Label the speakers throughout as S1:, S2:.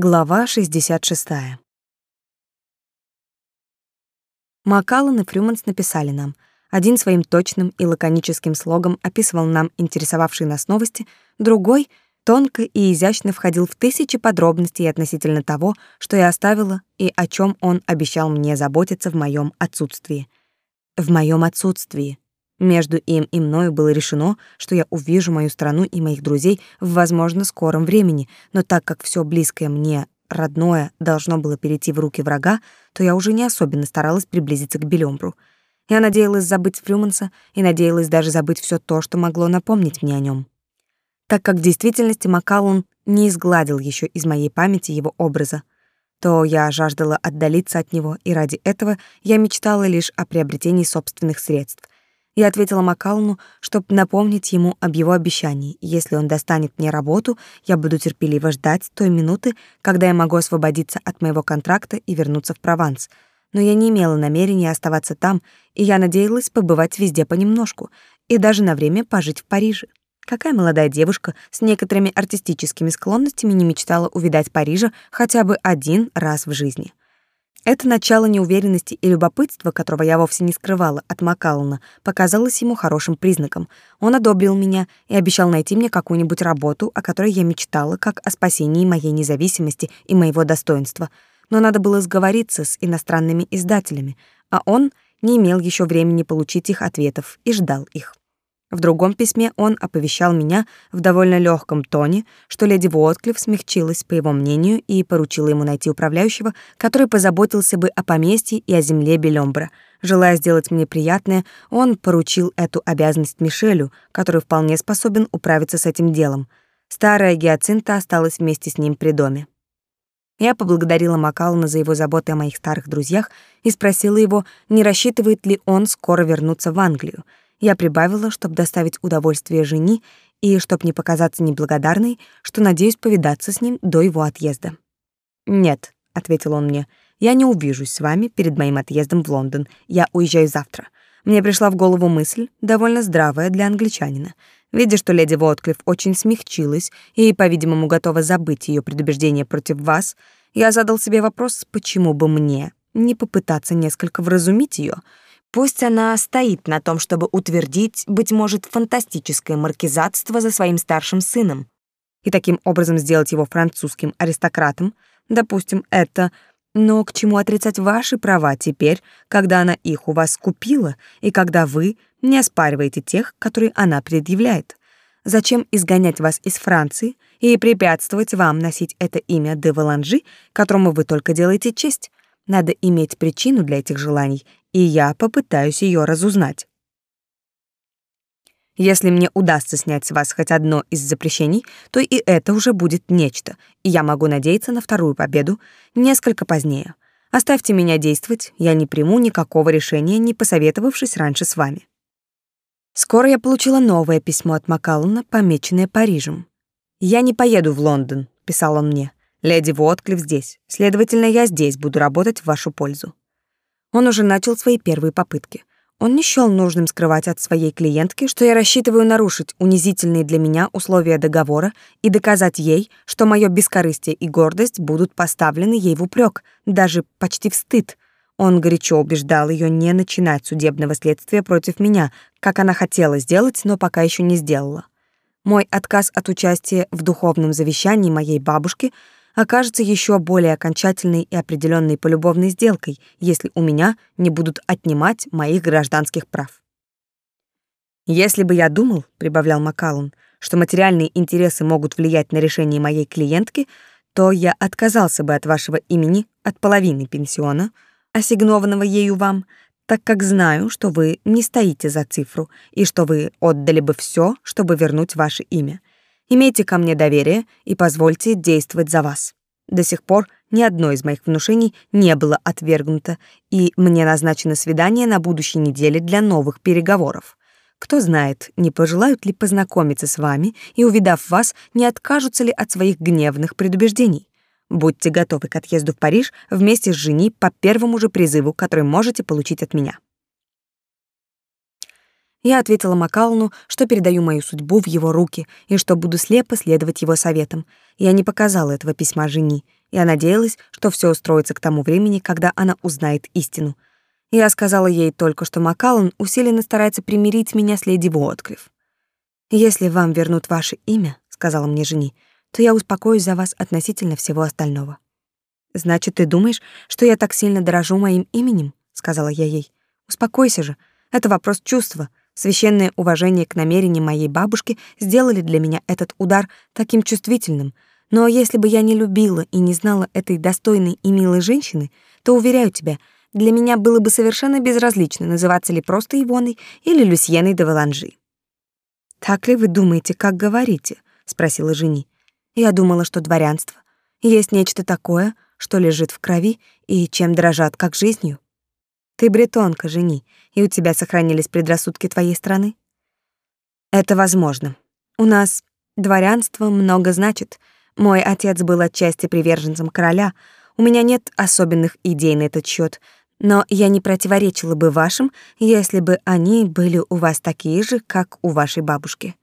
S1: Глава 66. Макаллан и Фрюманс написали нам. Один своим точным и лаконическим слогом описывал нам интересовавшие нас новости, другой тонко и изящно входил в тысячи подробностей относительно того, что я оставила и о чем он обещал мне заботиться в моем отсутствии. В моем отсутствии. Между им и мною было решено, что я увижу мою страну и моих друзей в, возможно, скором времени, но так как все близкое мне, родное, должно было перейти в руки врага, то я уже не особенно старалась приблизиться к Белёмбру. Я надеялась забыть Фрюманса и надеялась даже забыть все то, что могло напомнить мне о нем. Так как в действительности Макалун не изгладил еще из моей памяти его образа, то я жаждала отдалиться от него, и ради этого я мечтала лишь о приобретении собственных средств — я ответила Макалну, чтобы напомнить ему об его обещании. Если он достанет мне работу, я буду терпеливо ждать той минуты, когда я могу освободиться от моего контракта и вернуться в Прованс. Но я не имела намерения оставаться там, и я надеялась побывать везде понемножку и даже на время пожить в Париже. Какая молодая девушка с некоторыми артистическими склонностями не мечтала увидать Парижа хотя бы один раз в жизни? Это начало неуверенности и любопытства, которого я вовсе не скрывала от Макаллана, показалось ему хорошим признаком. Он одобрил меня и обещал найти мне какую-нибудь работу, о которой я мечтала, как о спасении моей независимости и моего достоинства. Но надо было сговориться с иностранными издателями, а он не имел еще времени получить их ответов и ждал их. В другом письме он оповещал меня в довольно легком тоне, что леди Уотклифф смягчилась, по его мнению, и поручила ему найти управляющего, который позаботился бы о поместье и о земле Белёмбра. Желая сделать мне приятное, он поручил эту обязанность Мишелю, который вполне способен управиться с этим делом. Старая Гиацинта осталась вместе с ним при доме. Я поблагодарила Макалана за его заботы о моих старых друзьях и спросила его, не рассчитывает ли он скоро вернуться в Англию — я прибавила, чтобы доставить удовольствие жене и, чтобы не показаться неблагодарной, что надеюсь повидаться с ним до его отъезда. «Нет», — ответил он мне, — «я не увижусь с вами перед моим отъездом в Лондон. Я уезжаю завтра». Мне пришла в голову мысль, довольно здравая для англичанина. Видя, что леди Вотклифф очень смягчилась и, по-видимому, готова забыть ее предубеждение против вас, я задал себе вопрос, почему бы мне не попытаться несколько вразумить ее, Пусть она стоит на том, чтобы утвердить, быть может, фантастическое маркизатство за своим старшим сыном и таким образом сделать его французским аристократом. Допустим, это... Но к чему отрицать ваши права теперь, когда она их у вас купила и когда вы не оспариваете тех, которые она предъявляет? Зачем изгонять вас из Франции и препятствовать вам носить это имя де Валанжи, которому вы только делаете честь? Надо иметь причину для этих желаний, и я попытаюсь ее разузнать. Если мне удастся снять с вас хоть одно из запрещений, то и это уже будет нечто, и я могу надеяться на вторую победу несколько позднее. Оставьте меня действовать, я не приму никакого решения, не посоветовавшись раньше с вами. Скоро я получила новое письмо от Макаллана, помеченное Парижем. «Я не поеду в Лондон», — писал он мне. Леди Вотклифф здесь. Следовательно, я здесь буду работать в вашу пользу. Он уже начал свои первые попытки. Он не счёл нужным скрывать от своей клиентки, что я рассчитываю нарушить унизительные для меня условия договора и доказать ей, что моё бескорыстие и гордость будут поставлены ей в упрек, даже почти в стыд. Он горячо убеждал её не начинать судебного следствия против меня, как она хотела сделать, но пока ещё не сделала. Мой отказ от участия в духовном завещании моей бабушки — окажется еще более окончательной и определенной полюбовной сделкой, если у меня не будут отнимать моих гражданских прав. Если бы я думал, прибавлял Макалун, что материальные интересы могут влиять на решение моей клиентки, то я отказался бы от вашего имени, от половины пенсиона, ассигнованного ею вам, так как знаю, что вы не стоите за цифру и что вы отдали бы все, чтобы вернуть ваше имя. Имейте ко мне доверие и позвольте действовать за вас. До сих пор ни одно из моих внушений не было отвергнуто, и мне назначено свидание на будущей неделе для новых переговоров. Кто знает, не пожелают ли познакомиться с вами и, увидав вас, не откажутся ли от своих гневных предубеждений. Будьте готовы к отъезду в Париж вместе с жени по первому же призыву, который можете получить от меня. Я ответила Макалну, что передаю мою судьбу в его руки и что буду слепо следовать его советам. Я не показала этого письма жени. Я надеялась, что все устроится к тому времени, когда она узнает истину. Я сказала ей только, что Макаллан усиленно старается примирить меня с леди Уотклифф. «Если вам вернут ваше имя», — сказала мне жени, «то я успокоюсь за вас относительно всего остального». «Значит, ты думаешь, что я так сильно дорожу моим именем?» — сказала я ей. «Успокойся же. Это вопрос чувства. Священное уважение к намерениям моей бабушки сделали для меня этот удар таким чувствительным. Но если бы я не любила и не знала этой достойной и милой женщины, то, уверяю тебя, для меня было бы совершенно безразлично, называться ли просто Ивоной или Люсьеной де Валанжи. «Так ли вы думаете, как говорите?» — спросила жени. «Я думала, что дворянство есть нечто такое, что лежит в крови и чем дрожат, как жизнью». Ты бретонка, жени, и у тебя сохранились предрассудки твоей страны? Это возможно. У нас дворянство много значит. Мой отец был отчасти приверженцем короля. У меня нет особенных идей на этот счет, но я не противоречила бы вашим, если бы они были у вас такие же, как у вашей бабушки.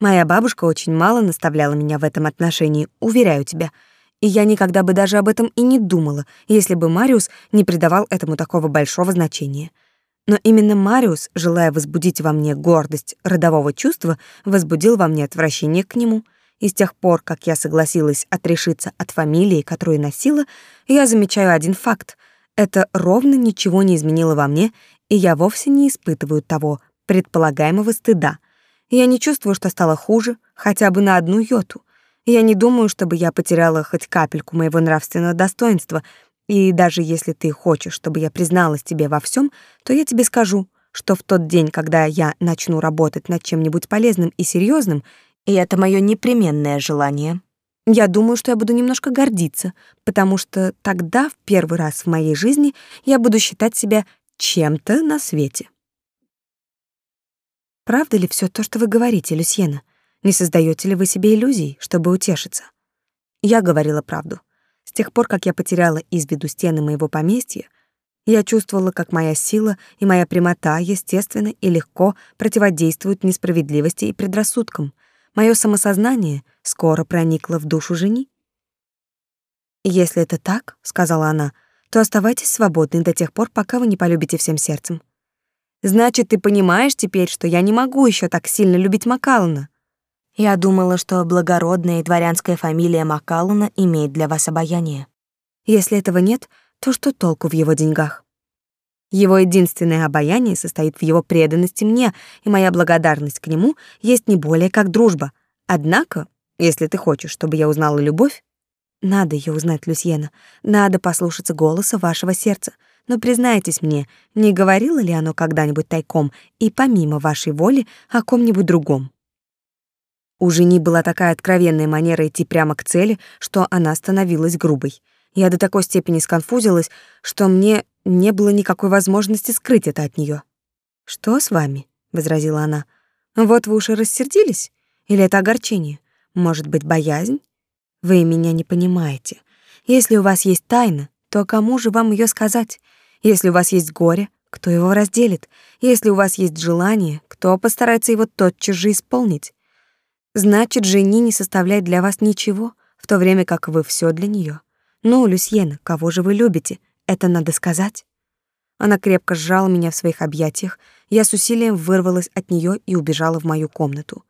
S1: Моя бабушка очень мало наставляла меня в этом отношении, уверяю тебя — и я никогда бы даже об этом и не думала, если бы Мариус не придавал этому такого большого значения. Но именно Мариус, желая возбудить во мне гордость родового чувства, возбудил во мне отвращение к нему. И с тех пор, как я согласилась отрешиться от фамилии, которую носила, я замечаю один факт. Это ровно ничего не изменило во мне, и я вовсе не испытываю того предполагаемого стыда. Я не чувствую, что стало хуже, хотя бы на одну йоту. Я не думаю, чтобы я потеряла хоть капельку моего нравственного достоинства, и даже если ты хочешь, чтобы я призналась тебе во всем, то я тебе скажу, что в тот день, когда я начну работать над чем-нибудь полезным и серьезным, и это мое непременное желание, я думаю, что я буду немножко гордиться, потому что тогда в первый раз в моей жизни я буду считать себя чем-то на свете. Правда ли все то, что вы говорите, Люсьена? Не создаете ли вы себе иллюзий, чтобы утешиться? Я говорила правду. С тех пор, как я потеряла из виду стены моего поместья, я чувствовала, как моя сила и моя прямота естественно и легко противодействуют несправедливости и предрассудкам. Мое самосознание скоро проникло в душу жени. «Если это так, — сказала она, — то оставайтесь свободны до тех пор, пока вы не полюбите всем сердцем. Значит, ты понимаешь теперь, что я не могу еще так сильно любить Макалана. Я думала, что благородная и дворянская фамилия Макаллана имеет для вас обаяние. Если этого нет, то что толку в его деньгах? Его единственное обаяние состоит в его преданности мне, и моя благодарность к нему есть не более как дружба. Однако, если ты хочешь, чтобы я узнала любовь, надо ее узнать, Люсьена, надо послушаться голоса вашего сердца. Но признайтесь мне, не говорило ли оно когда-нибудь тайком и помимо вашей воли о ком-нибудь другом? У жени была такая откровенная манера идти прямо к цели, что она становилась грубой. Я до такой степени сконфузилась, что мне не было никакой возможности скрыть это от нее. «Что с вами?» — возразила она. «Вот вы уж и рассердились? Или это огорчение? Может быть, боязнь? Вы меня не понимаете. Если у вас есть тайна, то кому же вам ее сказать? Если у вас есть горе, кто его разделит? Если у вас есть желание, кто постарается его тотчас же исполнить? Значит, жени не составляет для вас ничего, в то время как вы все для нее. Ну, Люсьена, кого же вы любите? Это надо сказать. Она крепко сжала меня в своих объятиях. Я с усилием вырвалась от нее и убежала в мою комнату.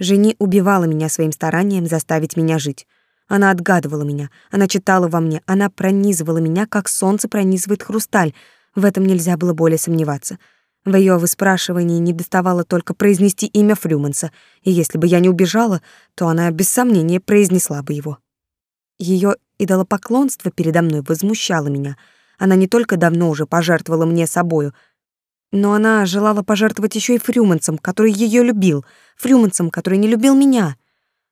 S1: Жени убивала меня своим старанием заставить меня жить. Она отгадывала меня, она читала во мне, она пронизывала меня, как солнце пронизывает хрусталь. В этом нельзя было более сомневаться — в ее выспрашивании не доставало только произнести имя Фрюманса, и если бы я не убежала, то она без сомнения произнесла бы его. Ее идолопоклонство передо мной возмущало меня. Она не только давно уже пожертвовала мне собою, но она желала пожертвовать еще и Фрюмансом, который ее любил, Фрюмансом, который не любил меня.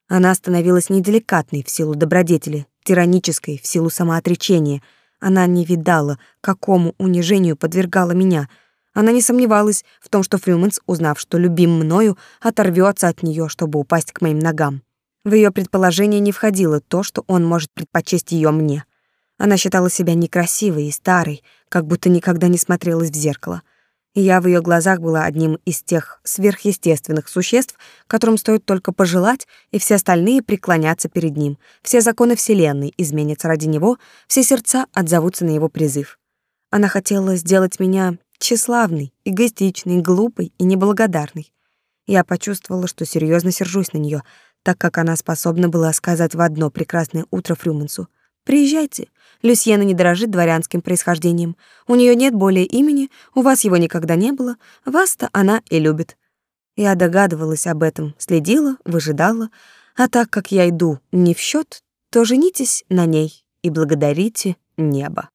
S1: Она становилась неделикатной в силу добродетели, тиранической в силу самоотречения. Она не видала, какому унижению подвергала меня — она не сомневалась в том, что Фрюманс, узнав, что любим мною, оторвется от нее, чтобы упасть к моим ногам. В ее предположение не входило то, что он может предпочесть ее мне. Она считала себя некрасивой и старой, как будто никогда не смотрелась в зеркало. И я в ее глазах была одним из тех сверхъестественных существ, которым стоит только пожелать, и все остальные преклонятся перед ним. Все законы Вселенной изменятся ради него, все сердца отзовутся на его призыв. Она хотела сделать меня тщеславной, эгоистичной, глупой и неблагодарной. Я почувствовала, что серьезно сержусь на нее, так как она способна была сказать в одно прекрасное утро Фрюмансу — Приезжайте. Люсьена не дорожит дворянским происхождением. У нее нет более имени, у вас его никогда не было. Вас-то она и любит. Я догадывалась об этом, следила, выжидала. А так как я иду не в счет, то женитесь на ней и благодарите небо.